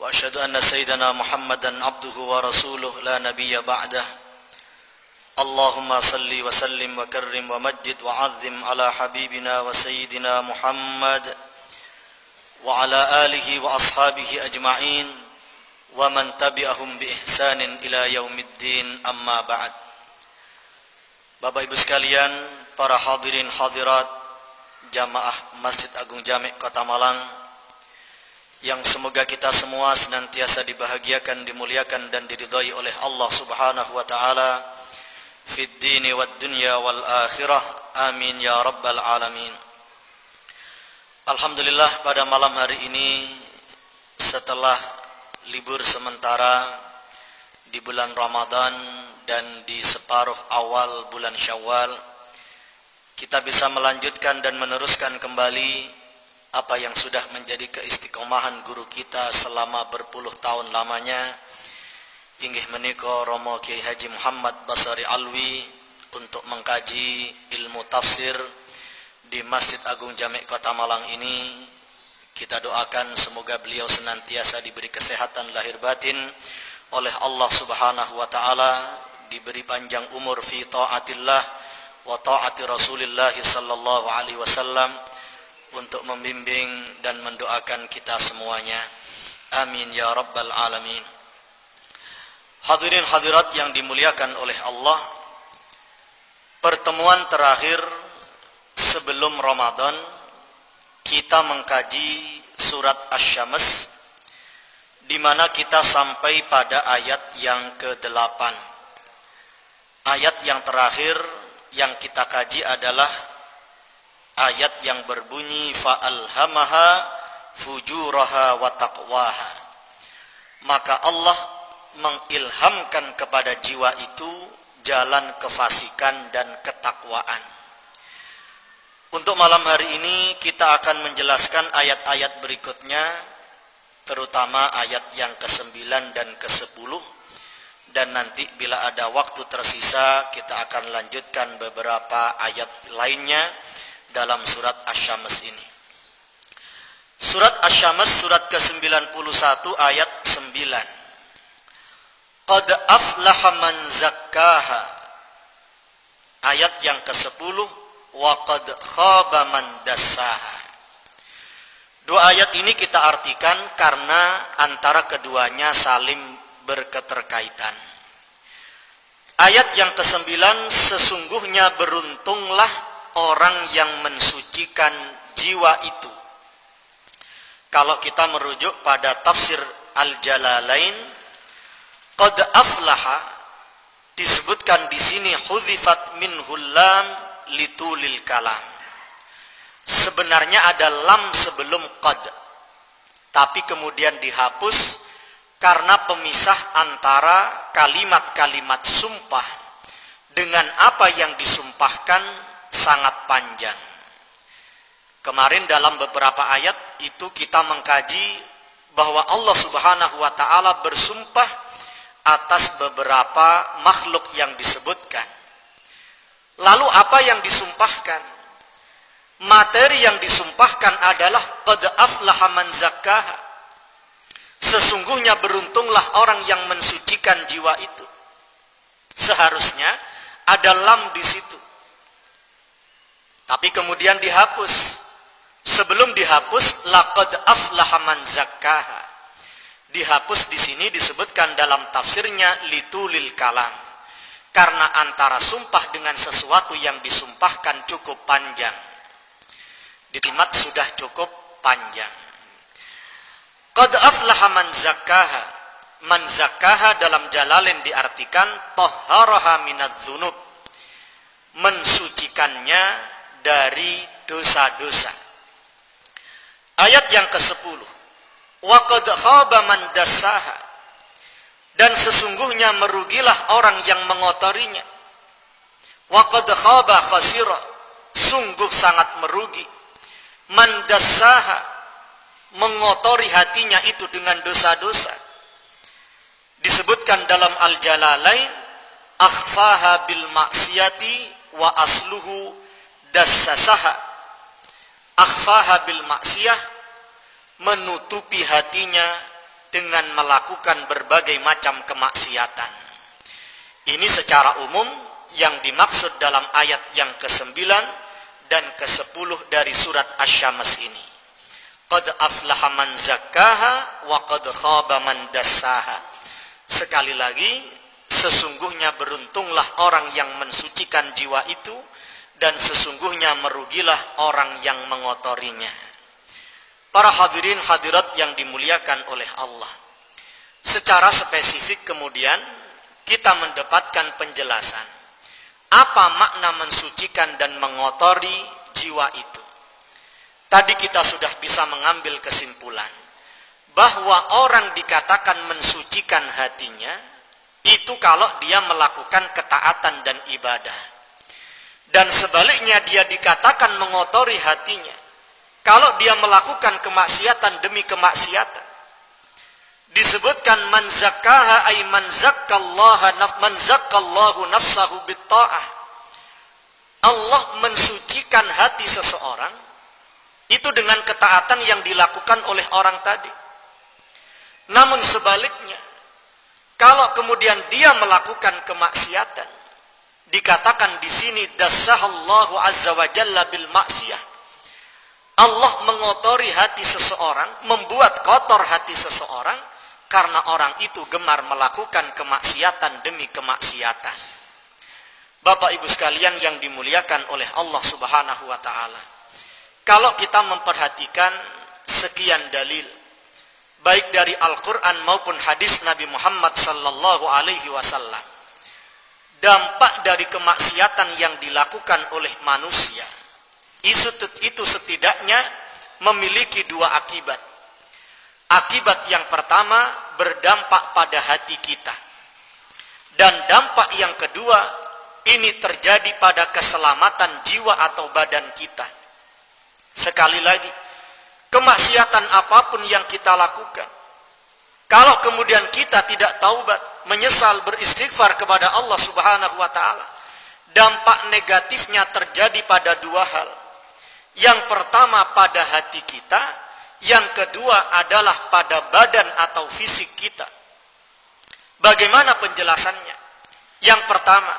وأشهد أن سيدنا محمدا عبده ورسوله لا نبي بعده. اللهم صل وسلم وكرم ومجد وعظم على حبيبنا وسيدنا محمد وعلى آله وأصحابه أجمعين ومن تبعهم بإحسان إلى يوم الدين. أما بعد. Bapak Ibu sekalian, para hadirin hadirat jamaah Masjid Agung Jamek Kota Malang yang semoga kita semua senantiasa dibahagiakan, dimuliakan dan diridhai oleh Allah Subhanahu wa taala fid dini wad dunya wal akhirah. Amin ya rabbal alamin. Alhamdulillah pada malam hari ini setelah libur sementara di bulan Ramadan dan di separuh awal bulan Syawal kita bisa melanjutkan dan meneruskan kembali apa yang sudah menjadi keistiqomahan guru kita selama berpuluh tahun lamanya. Inggih menika Romo Kiai Haji Muhammad Basari Alwi untuk mengkaji ilmu tafsir di Masjid Agung Jamek Kota Malang ini. Kita doakan semoga beliau senantiasa diberi kesehatan lahir batin oleh Allah Subhanahu wa taala diberi panjang umur fi taatillah wa taati Rasulillah sallallahu alaihi wasallam untuk membimbing dan mendoakan kita semuanya. Amin ya rabbal alamin. Hadirin hadirat yang dimuliakan oleh Allah, pertemuan terakhir sebelum Ramadan kita mengkaji surat Asy-Syams di mana kita sampai pada ayat yang ke-8. Ayat yang terakhir yang kita kaji adalah ayat yang berbunyi fa'alhamaha fujuraha wa taqwaha. Maka Allah mengilhamkan kepada jiwa itu jalan kefasikan dan ketakwaan. Untuk malam hari ini kita akan menjelaskan ayat-ayat berikutnya terutama ayat yang ke-9 dan ke-10 dan nanti bila ada waktu tersisa kita akan lanjutkan beberapa ayat lainnya dalam surat Asy-Syams ini. Surat Asy-Syams surat ke-91 ayat 9. Qad aflaha man zakkaha. Ayat yang ke-10 wa qad khaba man dassaha. Dua ayat ini kita artikan karena antara keduanya saling berketerkaitan. Ayat yang ke-9 sesungguhnya beruntunglah orang yang mensucikan jiwa itu. Kalau kita merujuk pada tafsir Al-Jalalain, qad aflaha disebutkan di sini hudzifat min hulam litulil kalam. Sebenarnya ada lam sebelum qad. Tapi kemudian dihapus karena pemisah antara kalimat-kalimat sumpah dengan apa yang disumpahkan sangat panjang. Kemarin dalam beberapa ayat itu kita mengkaji bahwa Allah Subhanahu wa taala bersumpah atas beberapa makhluk yang disebutkan. Lalu apa yang disumpahkan? Materi yang disumpahkan adalah qad aflaha man zakkaha. Sesungguhnya beruntunglah orang yang mensucikan jiwa itu. Seharusnya ada lam di situ. Tapi kemudian dihapus. Sebelum dihapus, laqad aflaha man zakkaha. Dihapus di sini disebutkan dalam tafsirnya litulil kalam. Karena antara sumpah dengan sesuatu yang disumpahkan cukup panjang. Ditimat sudah cukup panjang. Qad aflaha man zakkaha. Man zakkaha dalam jalalin diartikan tahharaha minadz. Mensucikannya dari dosa-dosa. Ayat yang ke-10. Wa qad dan sesungguhnya merugilah orang yang mengotorinya. Wa qad sungguh sangat merugi. Mandasaha mengotori hatinya itu dengan dosa-dosa. Disebutkan dalam al-jalalain akhfaha bil maksiati wa asluhu dassasaha akhfaha bil maksiyah menutupi hatinya dengan melakukan berbagai macam kemaksiatan. Ini secara umum yang dimaksud dalam ayat yang ke-9 dan ke-10 dari surat Asy-Syams ini. Qad aflaha man zakkaha wa qad khaba man dassaha. Sekali lagi sesungguhnya beruntunglah orang yang mensucikan jiwa itu dan sesungguhnya merugilah orang yang mengotorinya. Para hadirin hadirat yang dimuliakan oleh Allah. Secara spesifik kemudian kita mendapatkan penjelasan apa makna mensucikan dan mengotori jiwa itu. Tadi kita sudah bisa mengambil kesimpulan bahwa orang dikatakan mensucikan hatinya itu kalau dia melakukan ketaatan dan ibadah. Dan sebaliknya dia dikatakan mengotori hatinya. Kalau dia melakukan kemaksiatan demi kemaksiatan. Disebutkan man zakkaha ay man zakkallaha naf man nafsahu bitta'ah. Allah mensucikan hati seseorang itu dengan ketaatan yang dilakukan oleh orang tadi. Namun sebaliknya kalau kemudian dia melakukan kemaksiatan, dikatakan di sini dasahallahu azza wa jalla bil maksiyah. Allah mengotori hati seseorang, membuat kotor hati seseorang karena orang itu gemar melakukan kemaksiatan demi kemaksiatan. Bapak Ibu sekalian yang dimuliakan oleh Allah Subhanahu wa taala. Kalau kita memperhatikan sekian dalil baik dari Al-Quran maupun hadis Nabi Muhammad sallallahu alaihi wasallam dampak dari kemaksiatan yang dilakukan oleh manusia. Itu setidaknya memiliki dua akibat. Akibat yang pertama berdampak pada hati kita. Dan dampak yang kedua ini terjadi pada keselamatan jiwa atau badan kita. Sekali lagi kemaksiatan apa pun yang kita lakukan. Kalau kemudian kita tidak taubat, menyesal beristighfar kepada Allah Subhanahu wa taala, dampak negatifnya terjadi pada dua hal. Yang pertama pada hati kita, yang kedua adalah pada badan atau fisik kita. Bagaimana penjelasannya? Yang pertama,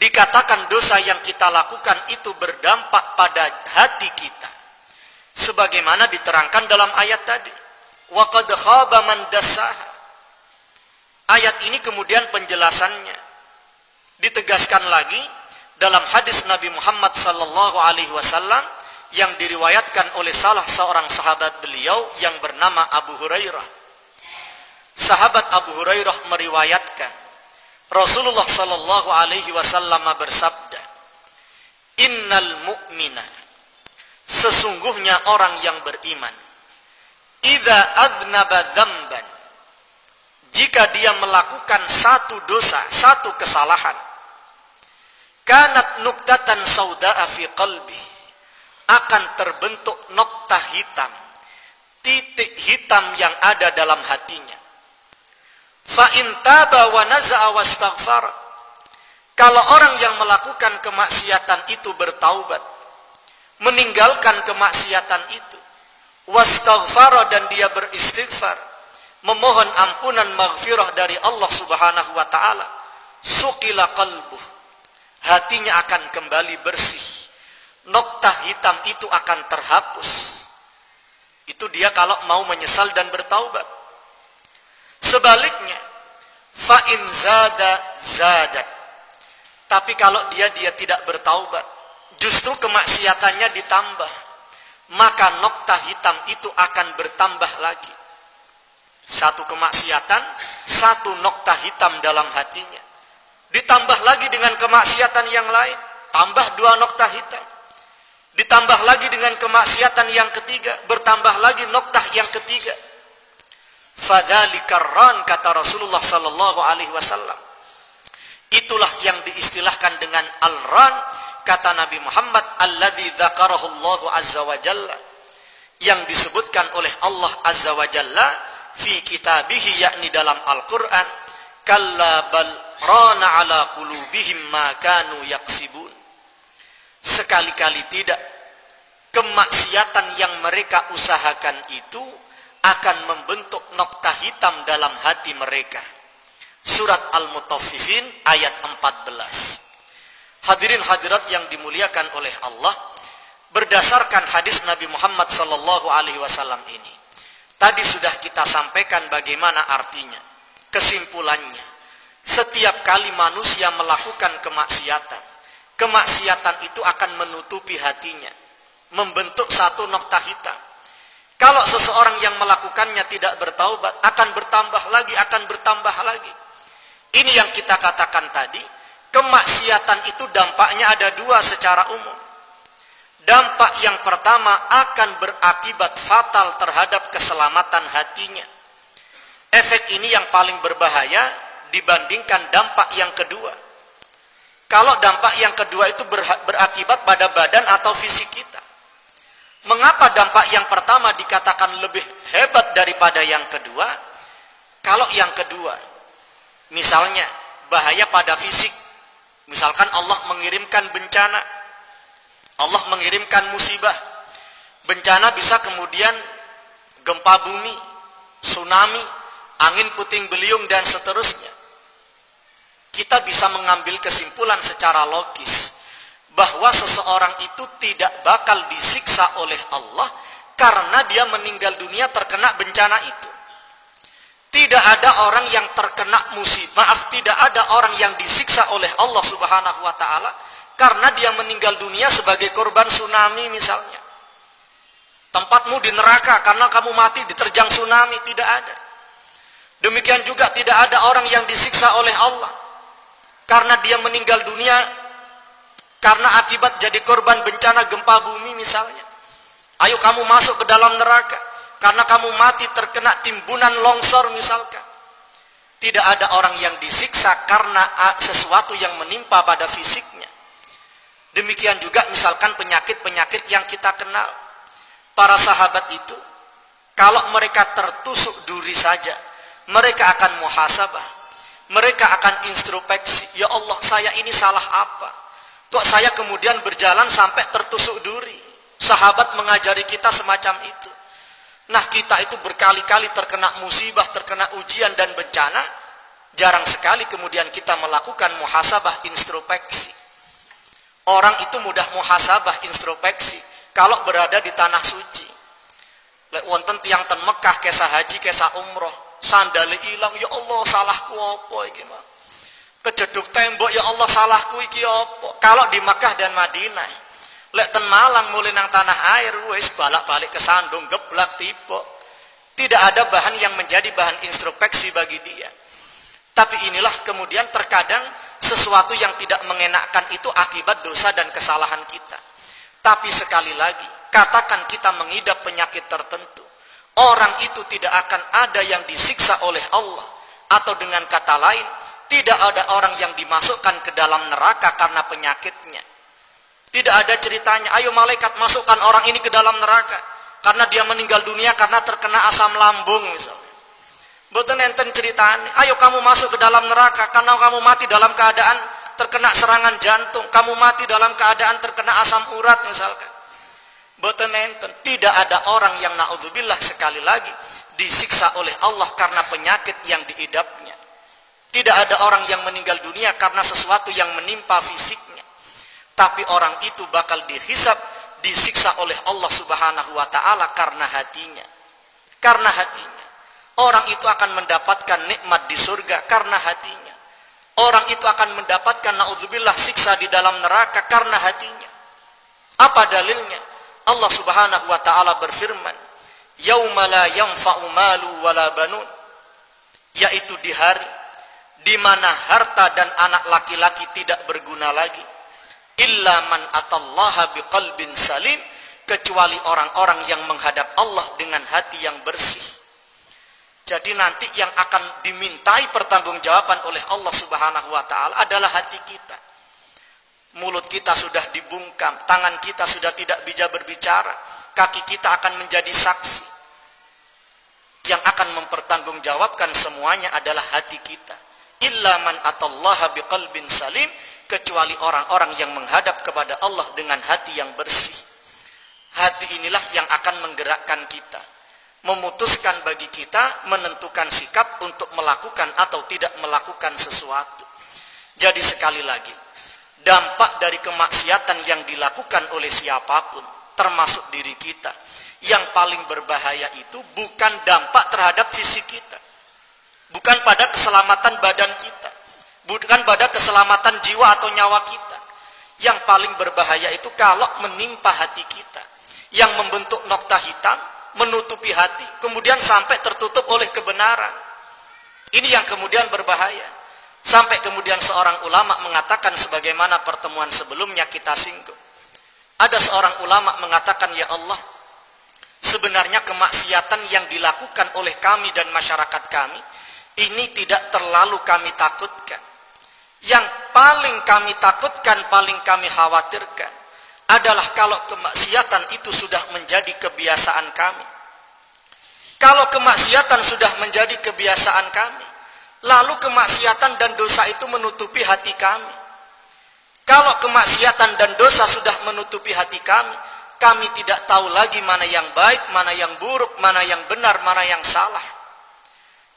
dikatakan dosa yang kita lakukan itu berdampak pada hati kita sebagaimana diterangkan dalam ayat tadi wa ayat ini kemudian penjelasannya. Ditegaskan lagi dalam hadis Nabi Muhammad sallallahu alaihi wasallam yang diriwayatkan oleh salah seorang sahabat beliau yang bernama Abu Hurairah. Sahabat Abu Hurairah meriwayatkan Rasulullah sallallahu alaihi wasallam bersabda Innal mu'mina sesungguhnya orang yang beriman idza adnaba jika dia melakukan satu dosa satu kesalahan. Kanat nuktatan sauda'a fi qalbi akan terbentuk nokta hitam titik hitam yang ada dalam hatinya. Fa in taba wa naza'a kalau orang yang melakukan kemaksiatan itu bertaubat meninggalkan kemaksiatan itu wastaghfara dan dia beristighfar memohon ampunan maghfirah dari Allah Subhanahu wa taala sukila qalbuh. Hatinya akan kembali bersih. Nokta hitam itu akan terhapus. Itu dia kalau mau menyesal dan bertaubat. Sebaliknya fa in zada tapi kalau dia dia tidak bertaubat justru kemaksiatannya ditambah. Maka nokta hitam itu akan bertambah lagi satu kemaksiatan satu nokta hitam dalam hatinya. Ditambah lagi dengan kemaksiatan yang lain tambah dua nokta hitam. Ditambah lagi dengan kemaksiatan yang ketiga bertambah lagi nokta yang ketiga. Fadzalikar ran kata Rasulullah sallallahu alaihi wasallam. Itulah yang diistilahkan dengan al-ran kata Nabi Muhammad alladzi dzakarahu azza wa jalla. Yang disebutkan oleh Allah azza wa jalla fi kitabihi yakni dalam Al-Qur'an kalla bal rana ala qulubihim ma kanu yaksibun sekali-kali tidak kemaksiatan yang mereka usahakan itu akan membentuk nokta hitam dalam hati mereka. Surat Al-Mutaffifin ayat 14. Hadirin hadirat yang dimuliakan oleh Allah, berdasarkan hadis Nabi Muhammad sallallahu alaihi wasallam ini. Tadi sudah kita sampaikan bagaimana artinya, kesimpulannya. Setiap kali manusia melakukan kemaksiatan, kemaksiatan itu akan menutupi hatinya, membentuk satu nokta hitam kalau seseorang yang melakukannya tidak bertaubat, akan bertambah lagi, akan bertambah lagi. Ini yang kita katakan tadi, kemaksiatan itu dampaknya ada dua secara umum. Dampak yang pertama akan berakibat fatal terhadap keselamatan hatinya. Efek ini yang paling berbahaya dibandingkan dampak yang kedua. Kalau dampak yang kedua itu berakibat pada badan atau fisik kita. Mengapa dampak yang pertama dikatakan lebih hebat daripada yang kedua? Kalau yang kedua, misalnya bahaya pada fisik, misalkan Allah mengirimkan bencana, Allah mengirimkan musibah, bencana bisa kemudian gempa bumi, tsunami, angin puting beliung dan seterusnya. Kita bisa mengambil kesimpulan secara logis bahwa seseorang itu tidak bakal disiksa oleh Allah karena dia meninggal dunia terkena bencana itu. Tidak ada orang yang terkena musibah, maaf, tidak ada orang yang disiksa oleh Allah Subhanahu wa taala karena dia meninggal dunia sebagai korban tsunami misalnya. Tempatmu di neraka karena kamu mati diterjang tsunami tidak ada. Demikian juga tidak ada orang yang disiksa oleh Allah karena dia meninggal dunia karena akibat jadi korban bencana gempa bumi misalnya. Ayo kamu masuk ke dalam neraka karena kamu mati terkena timbunan longsor misalkan. Tidak ada orang yang disiksa karena sesuatu yang menimpa pada fisiknya. Demikian juga misalkan penyakit-penyakit yang kita kenal. Para sahabat itu kalau mereka tertusuk duri saja, mereka akan muhasabah. Mereka akan introspeksi, ya Allah, saya ini salah apa? Kok saya kemudian berjalan sampai tertusuk duri? Sahabat mengajari kita semacam itu. Nah kita itu berkali-kali terkena musibah, terkena ujian dan bencana. Jarang sekali kemudian kita melakukan muhasabah introspeksi. Orang itu mudah muhasabah introspeksi kalau berada di tanah suci. Lek wonten tiang ten Mekah kesah haji kesah umroh, sandali hilang ya Allah salahku apa iki mah kejeduk tembok ya Allah salahku iki apa? Kalau di Makkah dan Madinah lek ten Malang mulai nang tanah air wis balak-balik ke sandung geblak tipe tidak ada bahan yang menjadi bahan introspeksi bagi dia. Tapi inilah kemudian terkadang sesuatu yang tidak mengenakkan itu akibat dosa dan kesalahan kita tapi sekali lagi katakan kita mengidap penyakit tertentu orang itu tidak akan ada yang disiksa oleh Allah atau dengan kata lain tidak ada orang yang dimasukkan ke dalam neraka karena penyakitnya. Tidak ada ceritanya, ayo malaikat masukkan orang ini ke dalam neraka. Karena dia meninggal dunia karena terkena asam lambung misalnya. Betul enten ceritanya, ayo kamu masuk ke dalam neraka karena kamu mati dalam keadaan terkena serangan jantung. Kamu mati dalam keadaan terkena asam urat misalkan. Betul enten, tidak ada orang yang naudzubillah sekali lagi disiksa oleh Allah karena penyakit yang diidapnya. Tidak ada orang yang meninggal dunia karena sesuatu yang menimpa fisiknya. Tapi orang itu bakal dihisap, disiksa oleh Allah subhanahu wa ta'ala karena hatinya. Karena hatinya. Orang itu akan mendapatkan nikmat di surga karena hatinya. Orang itu akan mendapatkan na'udzubillah siksa di dalam neraka karena hatinya. Apa dalilnya? Allah subhanahu wa ta'ala berfirman. Yawma la yanfa'u malu wala banun. Yaitu di hari di mana harta dan anak laki-laki tidak berguna lagi illa man atallaha biqalbin salim kecuali orang-orang yang menghadap Allah dengan hati yang bersih Jadi nanti yang akan dimintai pertanggungjawaban oleh Allah Subhanahu wa taala adalah hati kita. Mulut kita sudah dibungkam, tangan kita sudah tidak bisa berbicara, kaki kita akan menjadi saksi. Yang akan mempertanggungjawabkan semuanya adalah hati kita. Illa man atallaha biqalbin salim, kecuali orang-orang yang menghadap kepada Allah dengan hati yang bersih. Hati inilah yang akan menggerakkan kita memutuskan bagi kita menentukan sikap untuk melakukan atau tidak melakukan sesuatu. Jadi sekali lagi, dampak dari kemaksiatan yang dilakukan oleh siapa pun, termasuk diri kita, yang paling berbahaya itu bukan dampak terhadap fisik kita. Bukan pada keselamatan badan kita. Bukan pada keselamatan jiwa atau nyawa kita. Yang paling berbahaya itu kalau menimpa hati kita. Yang membentuk nokta hitam menutupi hati, kemudian sampai tertutup oleh kebenaran. Ini yang kemudian berbahaya. Sampai kemudian seorang ulama mengatakan sebagaimana pertemuan sebelumnya kita singgung. Ada seorang ulama mengatakan, "Ya Allah, sebenarnya kemaksiatan yang dilakukan oleh kami dan masyarakat kami ini tidak terlalu kami takutkan. Yang paling kami takutkan, paling kami khawatirkan adalah kalau kemaksiatan itu sudah menjadi kebiasaan kami. Kalau kemaksiatan sudah menjadi kebiasaan kami, lalu kemaksiatan dan dosa itu menutupi hati kami. Kalau kemaksiatan dan dosa sudah menutupi hati kami, kami tidak tahu lagi mana yang baik, mana yang buruk, mana yang benar, mana yang salah.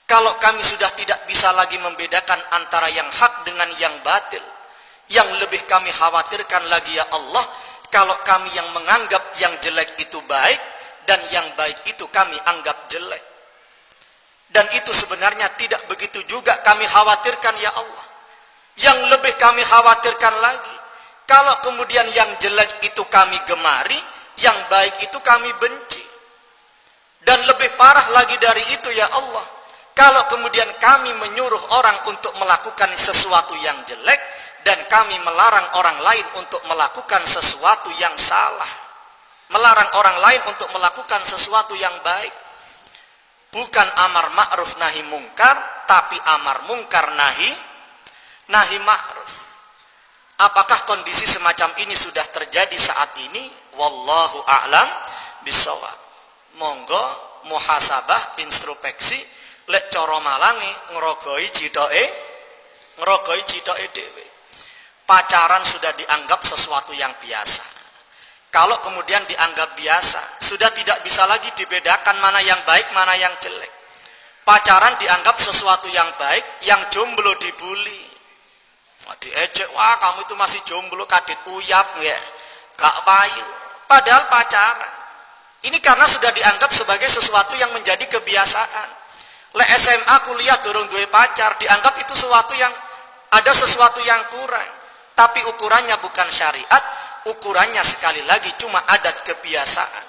Kalau kami sudah tidak bisa lagi membedakan antara yang hak dengan yang batil, yang lebih kami khawatirkan lagi ya Allah, kalau kami yang menganggap yang jelek itu baik dan yang baik itu kami anggap jelek. Dan itu sebenarnya tidak begitu juga kami khawatirkan ya Allah. Yang lebih kami khawatirkan lagi, kalau kemudian yang jelek itu kami gemari, yang baik itu kami benci. Dan lebih parah lagi dari itu ya Allah, kalau kemudian kami menyuruh orang untuk melakukan sesuatu yang jelek, dan kami melarang orang lain untuk melakukan sesuatu yang salah. Melarang orang lain untuk melakukan sesuatu yang baik. Bukan amar ma'ruf nahi mungkar, tapi amar mungkar nahi nahi ma'ruf. Apakah kondisi semacam ini sudah terjadi saat ini? Wallahu a'lam bisawab. Monggo muhasabah introspeksi lek coro malangi ngerogoi citoe ngerogoi citoe dewe pacaran sudah dianggap sesuatu yang biasa. Kalau kemudian dianggap biasa, sudah tidak bisa lagi dibedakan mana yang baik, mana yang jelek. Pacaran dianggap sesuatu yang baik, yang jomblo dibully. Wah, diejek, wah kamu itu masih jomblo, kadit uyap, ya. Gak payu. Padahal pacaran. Ini karena sudah dianggap sebagai sesuatu yang menjadi kebiasaan. Le SMA kuliah dorong dua pacar, dianggap itu sesuatu yang ada sesuatu yang kurang. Tapi ukurannya bukan syariat, ukurannya sekali lagi cuma adat kebiasaan.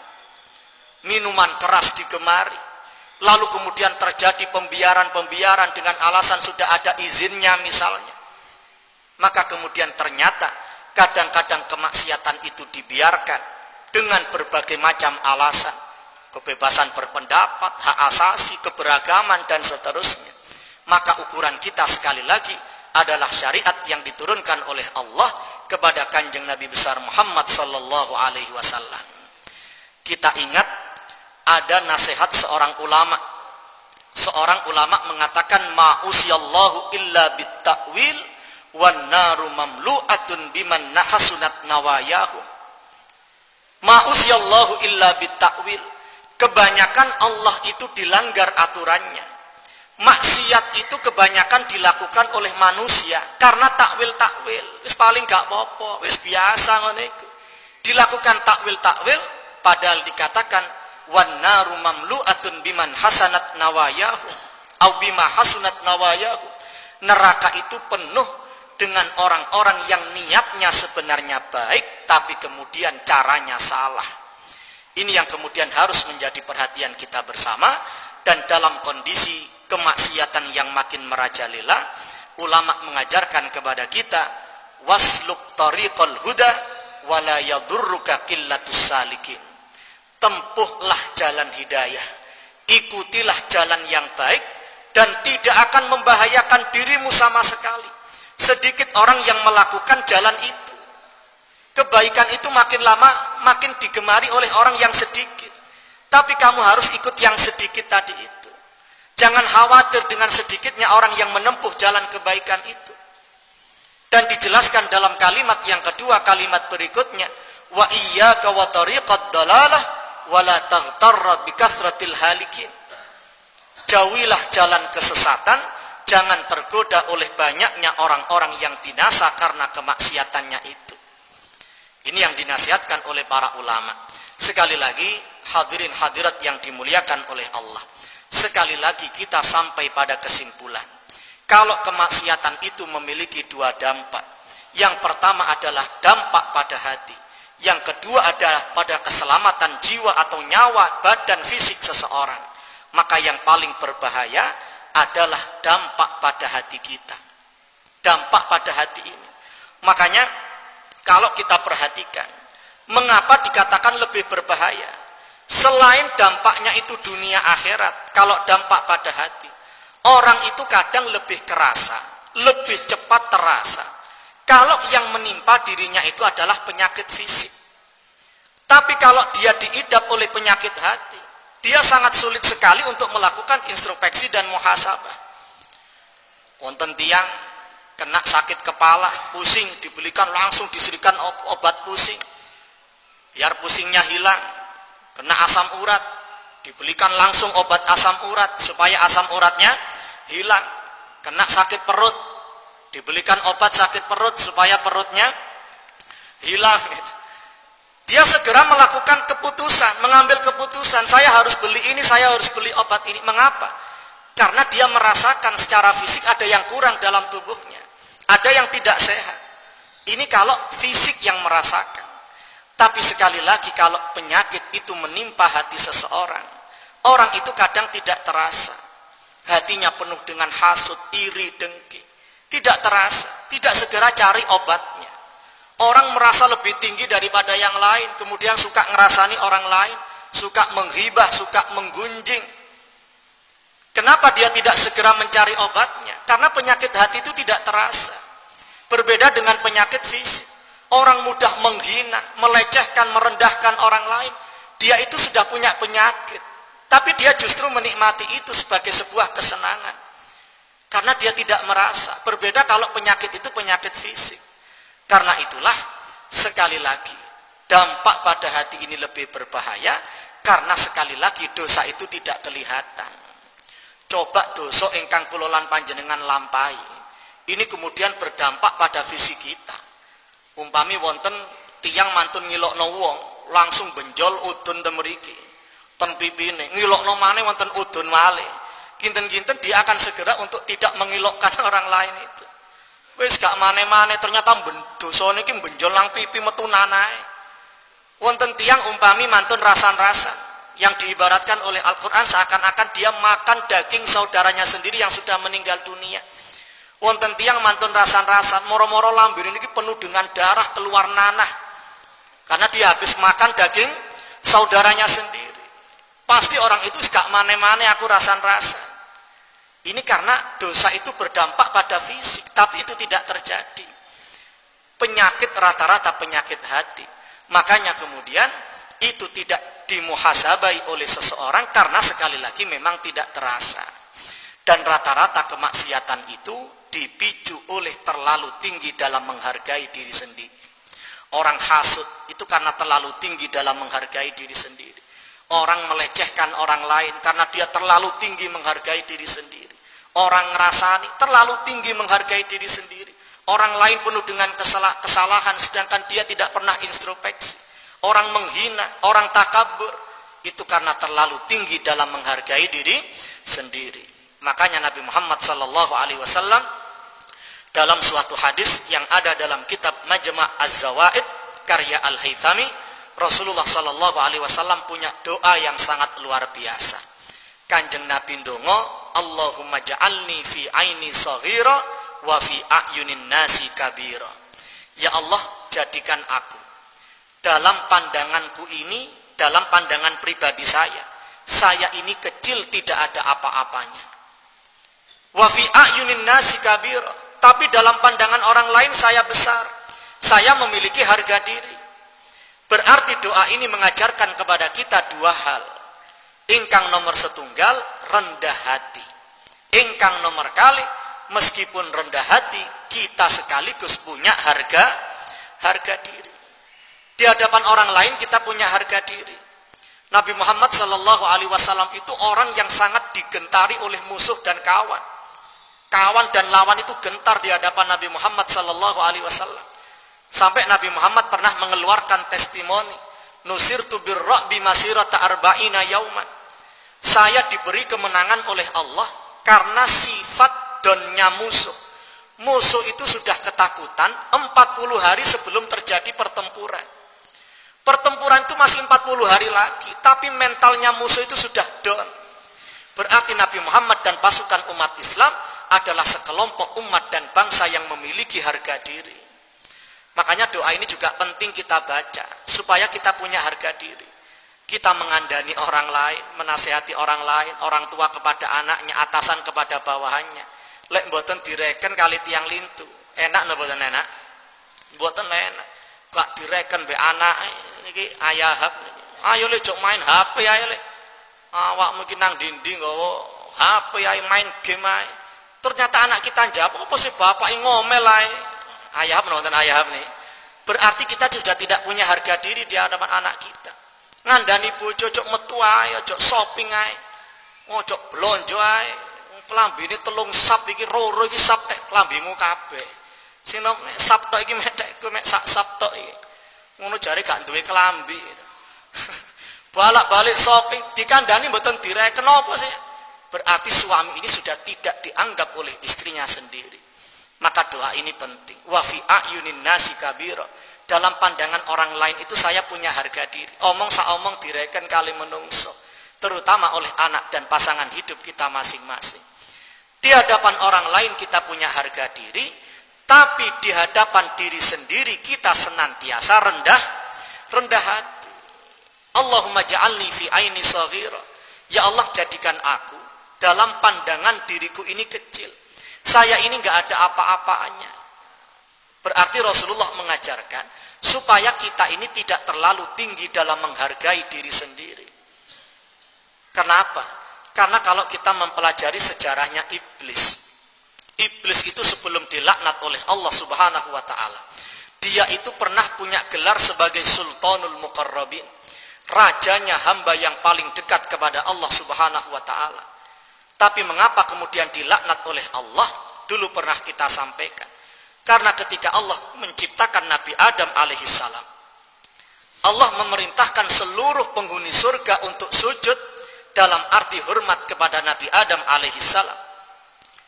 Minuman keras digemari. Lalu kemudian terjadi pembiaran-pembiaran dengan alasan sudah ada izinnya misalnya. Maka kemudian ternyata kadang-kadang kemaksiatan itu dibiarkan dengan berbagai macam alasan. Kebebasan berpendapat, hak asasi, keberagaman, dan seterusnya. Maka ukuran kita sekali lagi adalah syariat yang diturunkan oleh Allah kepada kanjeng Nabi besar Muhammad sallallahu alaihi wasallam. Kita ingat ada nasihat seorang ulama. Seorang ulama mengatakan ma usiyallahu illa bitta'wil wan naru mamlu'atun biman nahasunat nawayahu. Ma usiyallahu illa bitta'wil. Kebanyakan Allah itu dilanggar aturannya maksiat itu kebanyakan dilakukan oleh manusia karena takwil-takwil. Wis paling gak apa-apa, wis biasa ngono iku. Dilakukan takwil-takwil padahal dikatakan wan naru mamlu'atun biman hasanat nawayahu au bima hasunat nawayahu. Neraka itu penuh dengan orang-orang yang niatnya sebenarnya baik tapi kemudian caranya salah. Ini yang kemudian harus menjadi perhatian kita bersama dan dalam kondisi kemaksiatan yang makin merajalela, ulama mengajarkan kepada kita wasluk tariqal huda wala yadurruka qillatus salikin. Tempuhlah jalan hidayah. ikutilah jalan yang baik dan tidak akan membahayakan dirimu sama sekali. Sedikit orang yang melakukan jalan itu. Kebaikan itu makin lama makin digemari oleh orang yang sedikit. Tapi kamu harus ikut yang sedikit tadi itu. Jangan khawatir dengan sedikitnya orang yang menempuh jalan kebaikan itu. Dan dijelaskan dalam kalimat yang kedua, kalimat berikutnya, wa iyyaka wa tariqad dalalah wa la bi halikin. Jauhilah jalan kesesatan, jangan tergoda oleh banyaknya orang-orang yang binasa karena kemaksiatannya itu. Ini yang dinasihatkan oleh para ulama. Sekali lagi, hadirin hadirat yang dimuliakan oleh Allah. Sekali lagi kita sampai pada kesimpulan. Kalau kemaksiatan itu memiliki dua dampak. Yang pertama adalah dampak pada hati. Yang kedua adalah pada keselamatan jiwa atau nyawa badan fisik seseorang. Maka yang paling berbahaya adalah dampak pada hati kita. Dampak pada hati ini. Makanya kalau kita perhatikan, mengapa dikatakan lebih berbahaya? Selain dampaknya itu dunia akhirat, kalau dampak pada hati, orang itu kadang lebih kerasa, lebih cepat terasa kalau yang menimpa dirinya itu adalah penyakit fisik. Tapi kalau dia diidap oleh penyakit hati, dia sangat sulit sekali untuk melakukan introspeksi dan muhasabah. Wonten tiang kena sakit kepala, pusing, dibelikan langsung disediakan obat pusing. Biar pusingnya hilang. Kena asam urat, dibelikan langsung obat asam urat supaya asam uratnya hilang. Kena sakit perut, dibelikan obat sakit perut supaya perutnya hilang. Dia segera melakukan keputusan mengambil keputusan saya harus beli ini saya harus beli obat ini. Mengapa? Karena dia merasakan secara fisik ada yang kurang dalam tubuhnya. Ada yang tidak sehat. Ini kalau fisik yang merasakan tapi sekali lagi kalau penyakit itu menimpa hati seseorang orang itu kadang tidak terasa hatinya penuh dengan hasut iri dengki tidak terasa, tidak segera cari obatnya. Orang merasa lebih tinggi daripada yang lain, kemudian suka ngerasani orang lain, suka menghibah, suka menggunjing. Kenapa dia tidak segera mencari obatnya? Karena penyakit hati itu tidak terasa. Berbeda dengan penyakit fisik. Orang mudah menghina, melecehkan, merendahkan orang lain. Dia itu sudah punya penyakit. Tapi dia justru menikmati itu sebagai sebuah kesenangan. Karena dia tidak merasa. Berbeda kalau penyakit itu penyakit fisik. Karena itulah sekali lagi dampak pada hati ini lebih berbahaya karena sekali lagi dosa itu tidak kelihatan. Coba dosa engkang kulolan panjenengan lampai. Ini kemudian berdampak pada fisik kita. Umpami wonten tiang mantun ngilok no wong langsung benjol udun temeriki. Ten pipine ngilok no mane wonten udun wale kinten-kinten dia akan segera untuk tidak mengilokkan orang lain itu. Wis gak mane-mane ternyata dosane iki benjol lang pipi metu nanae. Wonten tiang umpami mantun rasan-rasan yang diibaratkan oleh Al-Qur'an seakan-akan dia makan daging saudaranya sendiri yang sudah meninggal dunia. Wonten tiang mantun rasan-rasan moro-moro lambir ini penuh dengan darah keluar nanah. Karena dia habis makan daging saudaranya sendiri. Pasti orang itu gak mane-mane aku rasan-rasan. Ini karena dosa itu berdampak pada fisik, tapi itu tidak terjadi. Penyakit rata-rata penyakit hati. Makanya kemudian itu tidak dimuhasabai oleh seseorang karena sekali lagi memang tidak terasa. Dan rata-rata kemaksiatan itu dipicu oleh terlalu tinggi dalam menghargai diri sendiri. Orang hasut itu karena terlalu tinggi dalam menghargai diri sendiri. Orang melecehkan orang lain karena dia terlalu tinggi menghargai diri sendiri. Orang ngerasani terlalu tinggi menghargai diri sendiri. Orang lain penuh dengan kesalahan sedangkan dia tidak pernah introspeksi. Orang menghina, orang takabur itu karena terlalu tinggi dalam menghargai diri sendiri. Makanya Nabi Muhammad sallallahu alaihi wasallam dalam suatu hadis yang ada dalam kitab Majma' Az-Zawaid karya Al-Haythami Rasulullah sallallahu alaihi wasallam punya doa yang sangat luar biasa. Kanjeng Nabi ndonga Allahumma ja'alni fi aini saghira wa fi a'yunin nasi kabira. Ya Allah, jadikan aku dalam pandanganku ini, dalam pandangan pribadi saya, saya ini kecil tidak ada apa-apanya. Wa fi a'yunin nasi kabir, tapi dalam pandangan orang lain saya besar. Saya memiliki harga diri. Berarti doa ini mengajarkan kepada kita dua hal. Ingkang nomor setunggal, rendah hati. Ingkang nomor kali, meskipun rendah hati, kita sekaligus punya harga harga diri. Di hadapan orang lain kita punya harga diri. Nabi Muhammad Shallallahu Alaihi Wasallam itu orang yang sangat digentari oleh musuh dan kawan. Kawan dan lawan itu gentar di hadapan Nabi Muhammad Shallallahu Alaihi Wasallam. Sampai Nabi Muhammad pernah mengeluarkan testimoni. Nusir tu birra bimasirata arba'ina yauman. Saya diberi kemenangan oleh Allah karena sifat donnya musuh. Musuh itu sudah ketakutan 40 hari sebelum terjadi pertempuran. Pertempuran itu masih 40 hari lagi, tapi mentalnya musuh itu sudah down. Berarti Nabi Muhammad dan pasukan umat Islam adalah sekelompok umat dan bangsa yang memiliki harga diri. Makanya doa ini juga penting kita baca supaya kita punya harga diri kita mengandani orang lain, menasehati orang lain, orang tua kepada anaknya, atasan kepada bawahannya. Lek mboten direken kali tiang lintu. Enak napa mboten enak? Mboten enak. Gak direken be anak ayah hap. Ayo le jok main HP ayo le. Awak mungkin nang dinding nggawa HP ayo main game ae. Ternyata anak kita jawab, apa sih bapak ngomel ae? Ayah nonton ayah nih. Berarti kita sudah tidak punya harga diri di hadapan anak kita. Ngandani bojo cocok metu ae aja shopping ae. Ojo blonjo ae. Klambine telung sap iki roro iki sap nek klambimu kabeh. Sing nek sap tok iki mek mek sak sap tok iki. Ngono jare gak duwe klambi balak-balik shopping dikandani mboten direken apa sih berarti suami ini sudah tidak dianggap oleh istrinya sendiri maka doa ini penting wa fi ayunin nasi dalam pandangan orang lain itu saya punya harga diri. Omong omong direken kali menungso. Terutama oleh anak dan pasangan hidup kita masing-masing. Di hadapan orang lain kita punya harga diri. Tapi di hadapan diri sendiri kita senantiasa rendah. Rendah hati. Allahumma ja'alni fi aini saghira. Ya Allah jadikan aku dalam pandangan diriku ini kecil. Saya ini nggak ada apa-apanya. Berarti Rasulullah mengajarkan supaya kita ini tidak terlalu tinggi dalam menghargai diri sendiri. Kenapa? Karena kalau kita mempelajari sejarahnya iblis, iblis itu sebelum dilaknat oleh Allah Subhanahu wa taala, dia itu pernah punya gelar sebagai Sultanul Muqarrabin, rajanya hamba yang paling dekat kepada Allah Subhanahu wa taala. Tapi mengapa kemudian dilaknat oleh Allah? Dulu pernah kita sampaikan karena ketika Allah menciptakan Nabi Adam alaihissalam, Allah memerintahkan seluruh penghuni surga untuk sujud dalam arti hormat kepada Nabi Adam alaihissalam.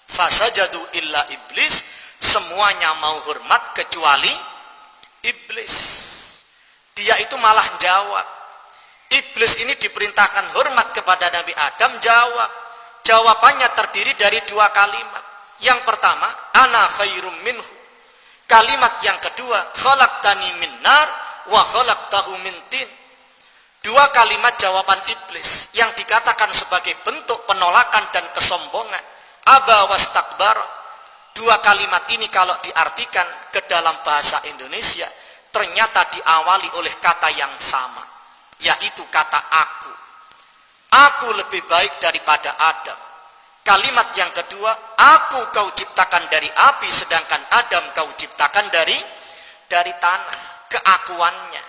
Fasajadu illa iblis, semuanya mau hormat kecuali iblis. Dia itu malah jawab. Iblis ini diperintahkan hormat kepada Nabi Adam, jawab. Jawabannya terdiri dari dua kalimat. Yang pertama, ana khairum minhu. Kalimat yang kedua, khalaqtani min nar wa khalaqtahu min tin. Dua kalimat jawaban iblis yang dikatakan sebagai bentuk penolakan dan kesombongan. Aba wastakbar. Dua kalimat ini kalau diartikan ke dalam bahasa Indonesia ternyata diawali oleh kata yang sama, yaitu kata aku. Aku lebih baik daripada Adam. Kalimat yang kedua, aku kau ciptakan dari api sedangkan Adam kau ciptakan dari dari tanah. Keakuannya.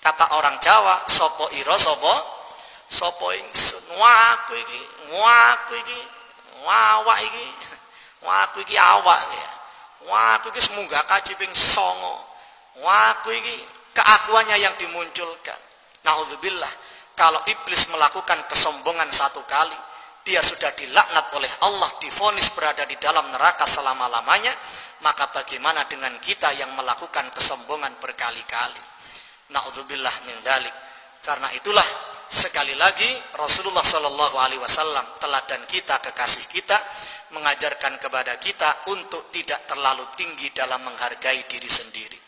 Kata orang Jawa, sopo iro sopo sopo ingsun. Waku iki, waku iki, wawa iki, waku iki awak ya. Waku iki semoga kaciping songo. Waku iki keakuannya yang dimunculkan. Nauzubillah, kalau iblis melakukan kesombongan satu kali, dia sudah dilaknat oleh Allah, difonis berada di dalam neraka selama-lamanya, maka bagaimana dengan kita yang melakukan kesombongan berkali-kali? Nauzubillah min dzalik. Karena itulah sekali lagi Rasulullah Shallallahu alaihi wasallam teladan kita, kekasih kita mengajarkan kepada kita untuk tidak terlalu tinggi dalam menghargai diri sendiri.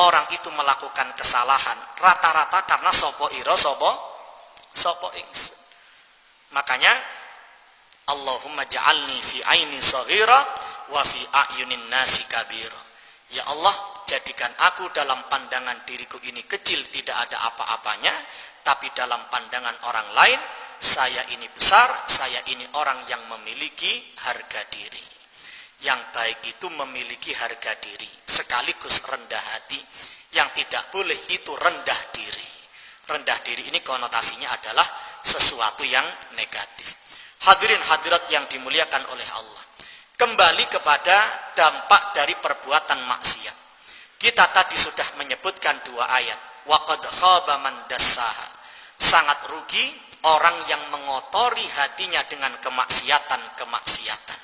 Orang itu melakukan kesalahan rata-rata karena sopo iro sopo sopo ingsun Makanya Allahumma ja'alni fi aini saghira wa fi a'yunin nasi kabira. Ya Allah, jadikan aku dalam pandangan diriku ini kecil tidak ada apa-apanya, tapi dalam pandangan orang lain saya ini besar, saya ini orang yang memiliki harga diri. Yang baik itu memiliki harga diri, sekaligus rendah hati. Yang tidak boleh itu rendah diri. Rendah diri ini konotasinya adalah sesuatu yang negatif. Hadirin hadirat yang dimuliakan oleh Allah. Kembali kepada dampak dari perbuatan maksiat. Kita tadi sudah menyebutkan dua ayat. Waqad khaba man dassaha. Sangat rugi orang yang mengotori hatinya dengan kemaksiatan-kemaksiatan.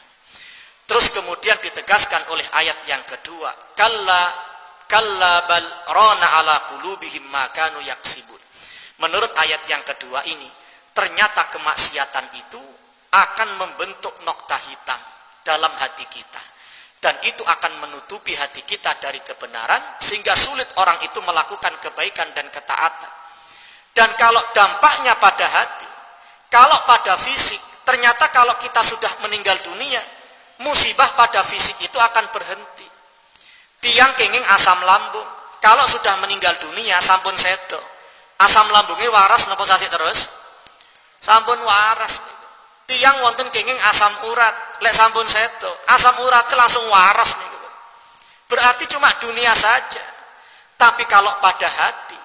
Terus kemudian ditegaskan oleh ayat yang kedua, kalla kalla bal rana ala qulubihim ma kanu yaksibun. Menurut ayat yang kedua ini, ternyata kemaksiatan itu akan membentuk nokta hitam dalam hati kita. Dan itu akan menutupi hati kita dari kebenaran sehingga sulit orang itu melakukan kebaikan dan ketaatan. Dan kalau dampaknya pada hati, kalau pada fisik, ternyata kalau kita sudah meninggal dunia, musibah pada fisik itu akan berhenti. Tiang kenging asam lambung, kalau sudah meninggal dunia sampun sedo. Asam lambungnya waras nopo sasi terus? Sampun waras. Tiang wonten kenging asam urat. Lek sampun seto asam urat langsung waras nih berarti cuma dunia saja. Tapi kalau pada hati